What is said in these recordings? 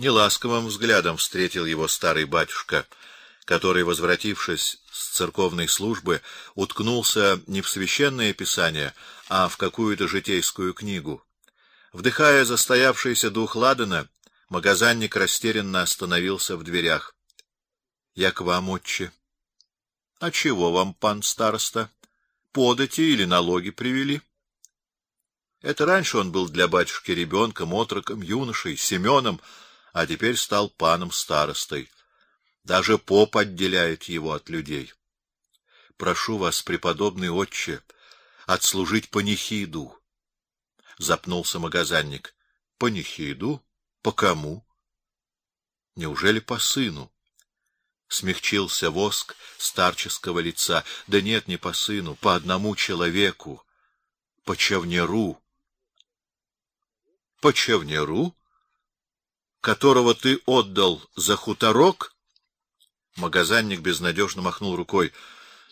Неласковым взглядом встретил его старый батюшка, который, возвратившись с церковной службы, уткнулся не в священное писание, а в какую-то житейскую книгу. Вдыхая застоявшийся дух ладана, магазинник растерянно остановился в дверях. Я к вам, отче. А чего вам, пан староста? Подати или налоги привели? Это раньше он был для батюшки ребенком, отроком, юношей, Семеном, а теперь стал паном старостой. Даже поп отделяет его от людей. Прошу вас, преподобный отче, отслужить панихиду. Запнулся магазинник. Панихиду? По кому? Неужели по сыну? Смягчился воск старческого лица. Да нет, не по сыну, по одному человеку, по Чевнеру. По Чевнеру, которого ты отдал за хуторок? Магазинник безнадежно махнул рукой.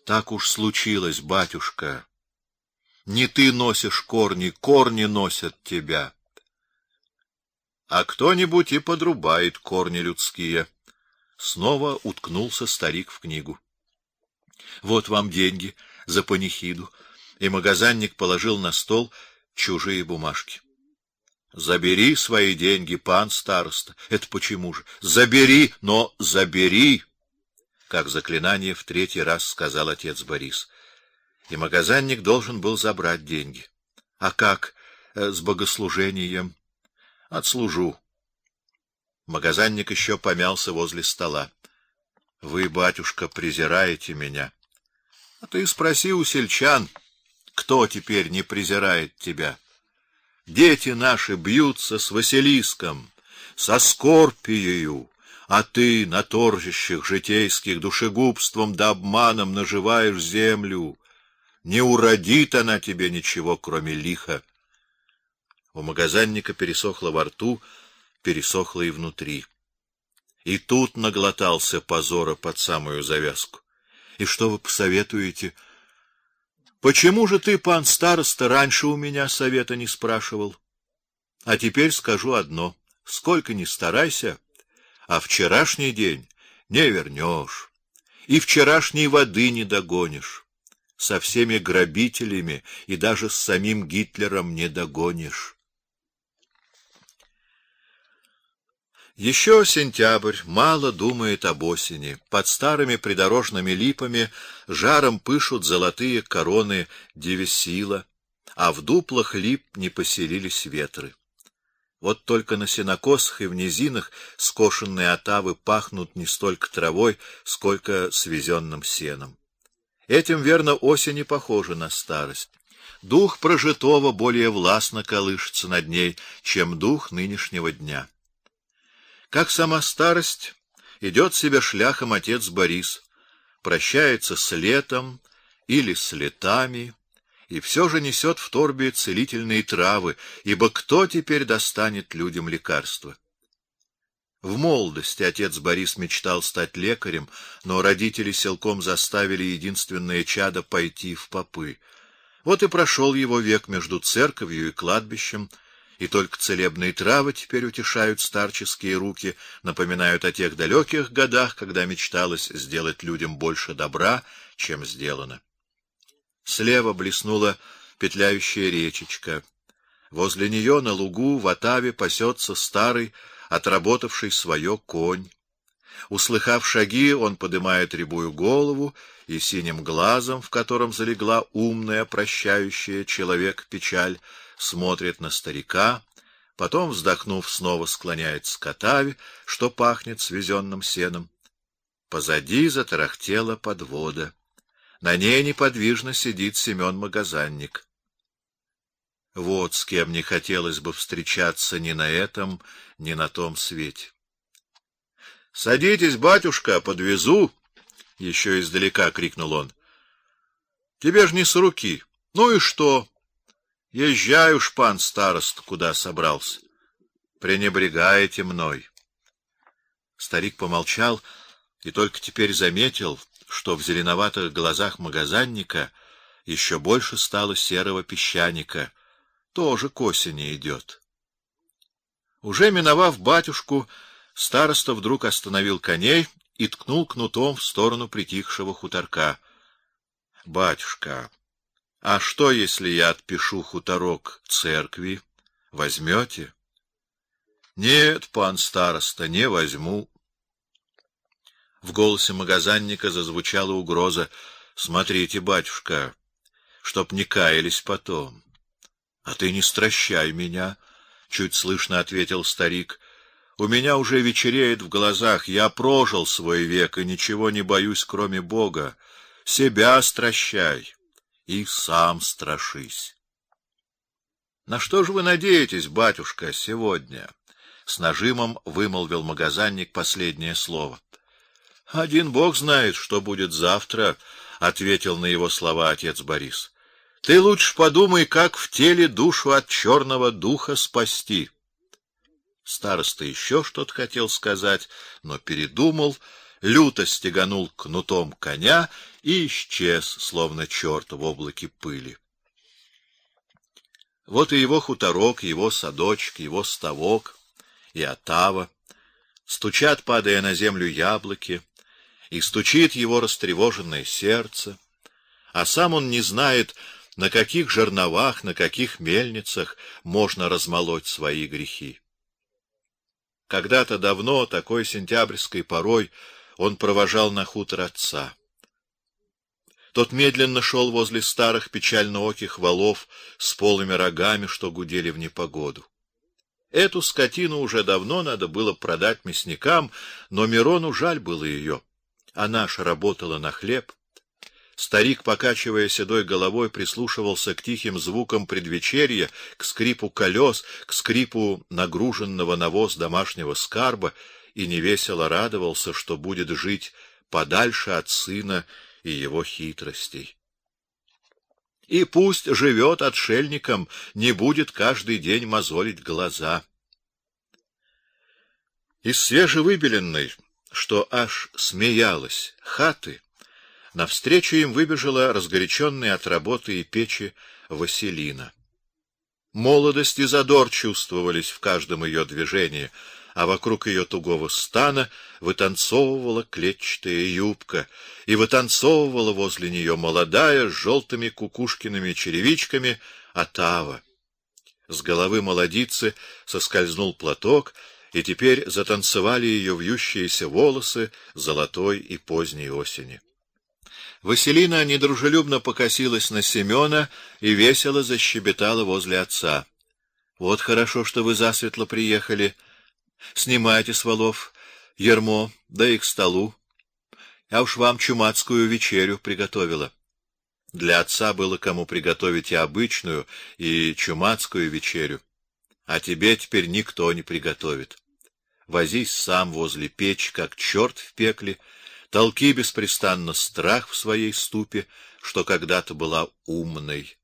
Так уж случилось, батюшка. Не ты носишь корни, корни носят тебя. А кто-нибудь и подрубает корни людские. Снова уткнулся старик в книгу. Вот вам деньги за панихиду, и магазинник положил на стол чужие бумажки. Забери свои деньги, пан староста. Это почему же? Забери, но забери, как заклинание в третий раз сказал отец Борис. И магазинник должен был забрать деньги. А как э, с богослужением? Отслужу. Магазинник еще помялся возле стола. Вы, батюшка, презираете меня. А ты спроси у сельчан, кто теперь не презирает тебя. Дети наши бьются с Василиском, со Скорпиею, а ты на торжищах житейских душегубством да обманом наживаешь землю. Не уродит она тебе ничего, кроме лиха. У магазинника пересохло во рту, пересохло и внутри. И тут наглотался позора под самую завязку. И что вы посоветуете? Почему же ты, пан староста, раньше у меня совета не спрашивал? А теперь скажу одно: сколько ни старайся, а вчерашний день не вернешь, и вчерашней воды не догонишь. Со всеми грабителями и даже с самим Гитлером не догонишь. Еще сентябрь, мало думает об осени. Под старыми придорожными липами жаром пышут золотые короны девесила, а в дуплах лип не поселились ветры. Вот только на сенокосах и в низинах скошенные отавы пахнут не столько травой, сколько свезенным сеном. Этим верно осень не похожа на старость. Дух прожитого более властно колышется над ней, чем дух нынешнего дня. Как сама старость, идет себе шляхом отец Борис, прощается с летом или с летами, и все же несет в торбе целительные травы, ибо кто теперь достанет людям лекарства? В молодости отец Борис мечтал стать лекарем, но родители селком заставили единственное чадо пойти в попы. Вот и прошел его век между церковью и кладбищем, и только целебные травы теперь утешают старческие руки, напоминают о тех далеких годах, когда мечталось сделать людям больше добра, чем сделано. Слева блеснула петляющая речечка. Возле нее на лугу в отаве пасется старый, отработавший свое конь. Услыхав шаги, он поднимает рябую голову и синим глазом, в котором залегла умная, прощающая человек печаль, смотрит на старика, потом, вздохнув, снова склоняется к отаве, что пахнет свезенным сеном. Позади затарахтела подвода. На ней неподвижно сидит Семен Магазинник. Вот с кем не хотелось бы встречаться ни на этом, ни на том свете. Садитесь, батюшка, подвезу, еще издалека крикнул он. Тебе ж не с руки. Ну и что? Езжай уж, пан старост, куда собрался. Пренебрегаете мной. Старик помолчал и только теперь заметил, что в зеленоватых глазах магазинника еще больше стало серого песчаника, тоже к осени идет. Уже миновав батюшку, Староста вдруг остановил коней и ткнул кнутом в сторону притихшего хуторка. Батюшка, а что, если я отпишу хуторок церкви? Возьмете? Нет, пан староста, не возьму. В голосе магазинника зазвучала угроза: "Смотрите, батюшка, чтоб не каялись потом". А ты не стращай меня, чуть слышно ответил старик. У меня уже вечереет в глазах, я прожил свой век и ничего не боюсь, кроме Бога. Себя стращай и сам страшись. На что же вы надеетесь, батюшка, сегодня? С нажимом вымолвил магазинник последнее слово. Один Бог знает, что будет завтра, ответил на его слова отец Борис. Ты лучше подумай, как в теле душу от черного духа спасти. Староста еще что-то хотел сказать, но передумал, люто стеганул кнутом коня и исчез, словно черт в облаке пыли. Вот и его хуторок, его садочек, его ставок и отава стучат, падая на землю яблоки, и стучит его растревоженное сердце, а сам он не знает, на каких жерновах, на каких мельницах можно размолоть свои грехи. Когда-то давно, такой сентябрьской порой, он провожал на хутор отца. Тот медленно шел возле старых печальнооких валов с полыми рогами, что гудели в непогоду. Эту скотину уже давно надо было продать мясникам, но Мирону жаль было ее. Она ж работала на хлеб, Старик, покачивая седой головой, прислушивался к тихим звукам предвечерья, к скрипу колес, к скрипу нагруженного на воз домашнего скарба и невесело радовался, что будет жить подальше от сына и его хитростей. И пусть живет отшельником, не будет каждый день мозолить глаза. Из свежевыбеленной, что аж смеялась, хаты Навстречу им выбежала разгоряченная от работы и печи Василина. Молодость и задор чувствовались в каждом ее движении, а вокруг ее тугого стана вытанцовывала клетчатая юбка, и вытанцовывала возле нее молодая с желтыми кукушкиными черевичками отава. С головы молодицы соскользнул платок, и теперь затанцевали ее вьющиеся волосы золотой и поздней осени. Василина недружелюбно покосилась на Семёна и весело защебетала возле отца. Вот хорошо, что вы засветло приехали. Снимайте с валов ермо, да и к столу. Я уж вам чумацкую вечерю приготовила. Для отца было кому приготовить и обычную, и чумацкую вечерю. А тебе теперь никто не приготовит. Возись сам возле печи, как черт в пекле, толки беспрестанно страх в своей ступе, что когда-то была умной.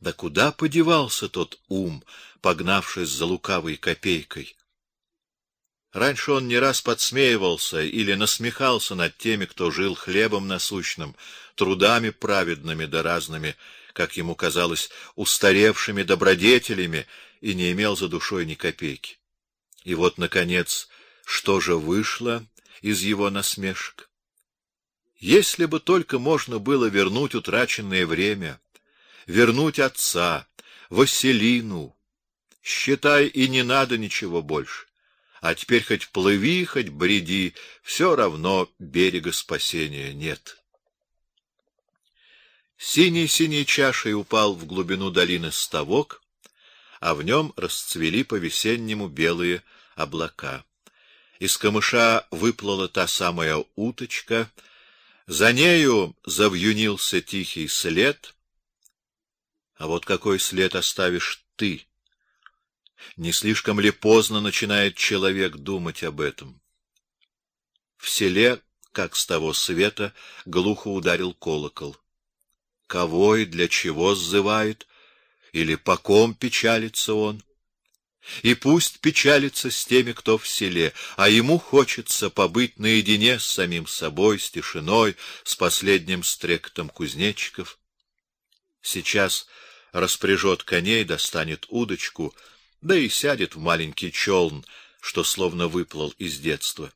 Да куда подевался тот ум, погнавшись за лукавой копейкой? Раньше он не раз подсмеивался или насмехался над теми, кто жил хлебом насущным, трудами праведными да разными, как ему казалось, устаревшими добродетелями и не имел за душой ни копейки. И вот наконец, что же вышло из его насмешек. Если бы только можно было вернуть утраченное время, вернуть отца, Василину, считай, и не надо ничего больше. А теперь хоть плыви, хоть бреди, все равно берега спасения нет. Синий-синий чашей упал в глубину долины ставок, а в нем расцвели по-весеннему белые облака. Из камыша выплыла та самая уточка, за нею завьюнился тихий след. А вот какой след оставишь ты? Не слишком ли поздно начинает человек думать об этом? В селе, как с того света, глухо ударил колокол. Кого и для чего зывает, или по ком печалится он? И пусть печалится с теми, кто в селе, а ему хочется побыть наедине с самим собой, с тишиной, с последним стрекотом кузнечиков. Сейчас распряжет коней, достанет удочку, да и сядет в маленький челн, что словно выплыл из детства.